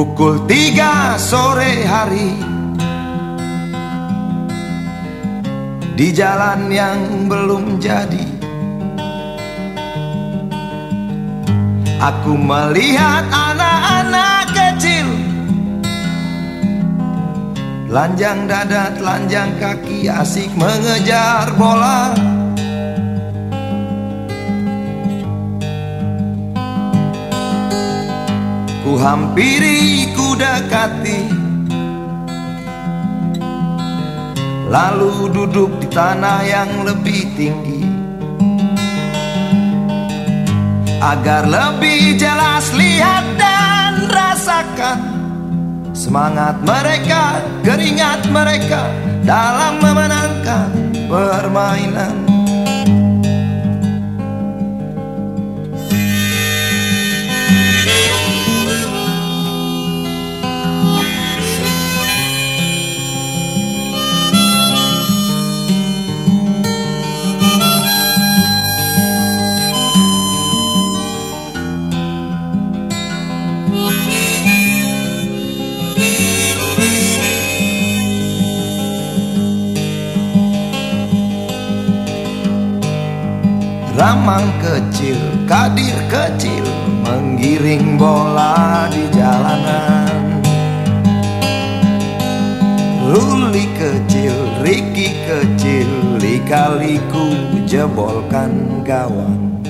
Pukul tiga sore hari Di jalan yang belum jadi Aku melihat anak-anak kecil. Lanjang dada, telanjang kaki asik mengejar bola. Ku hampiri, ku dekati. Lalu duduk di tanah yang lebih tinggi Agar lebih jelas lihat dan rasakan Semangat mereka, keringat mereka Dalam memenangkan permainan Ramang kecil, kadir kecil Menggiring bola di jalanan. Luli kecil, Riki kecil Lika-liku jebolkan gawang.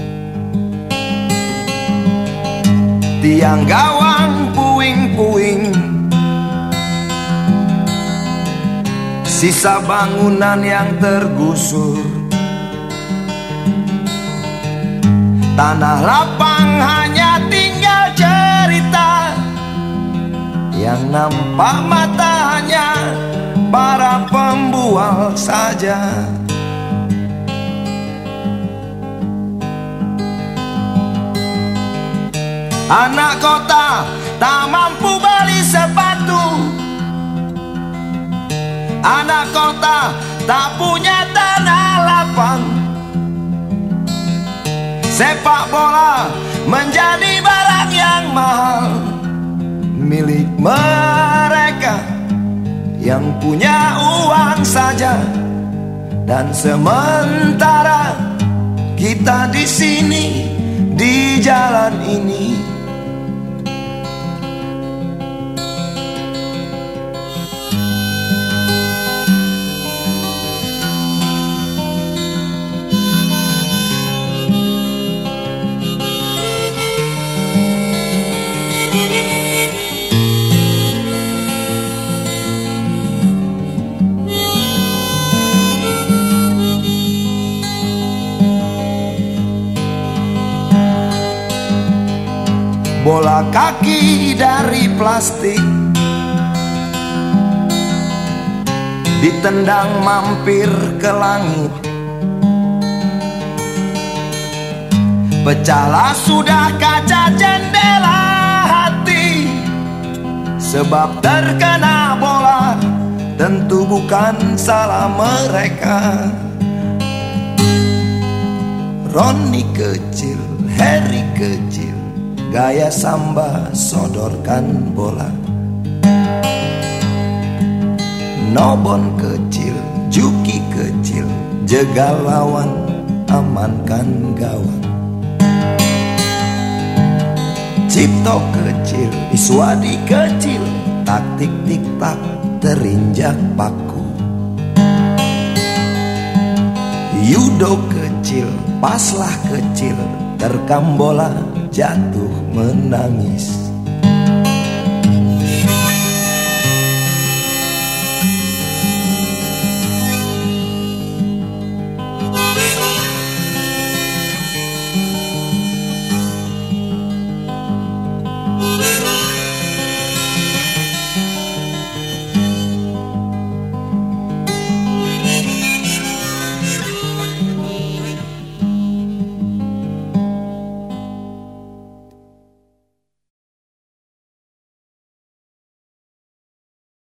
Tiang gawang puing-puing. Sisa bangunan yang tergusur Tanah lapang hanya tinggal cerita. Yang nampak matanya para pembual saja. Anak kota tak mampu beli sepatu. Anak kota tak punya Sepak bola menjadi barang yang mahal. Milik mereka yang punya uang saja. Dan sementara kita di sini di jalan ini bola kaki dari plastik. Ditendang mampir ke langit. Pecahlah sudah kaca jendela hati. Sebab terkena bola Tentu bukan salah mereka. Roni kecil, Harry kecil Gaya samba sodorkan bola. Nobon kecil, Juki kecil Jegal lawan, amankan gawang Cipto kecil, Iswadi kecil Taktik tik tak terinjak paku. Yudo kecil, paslah kecil terkam bola jatuh menangis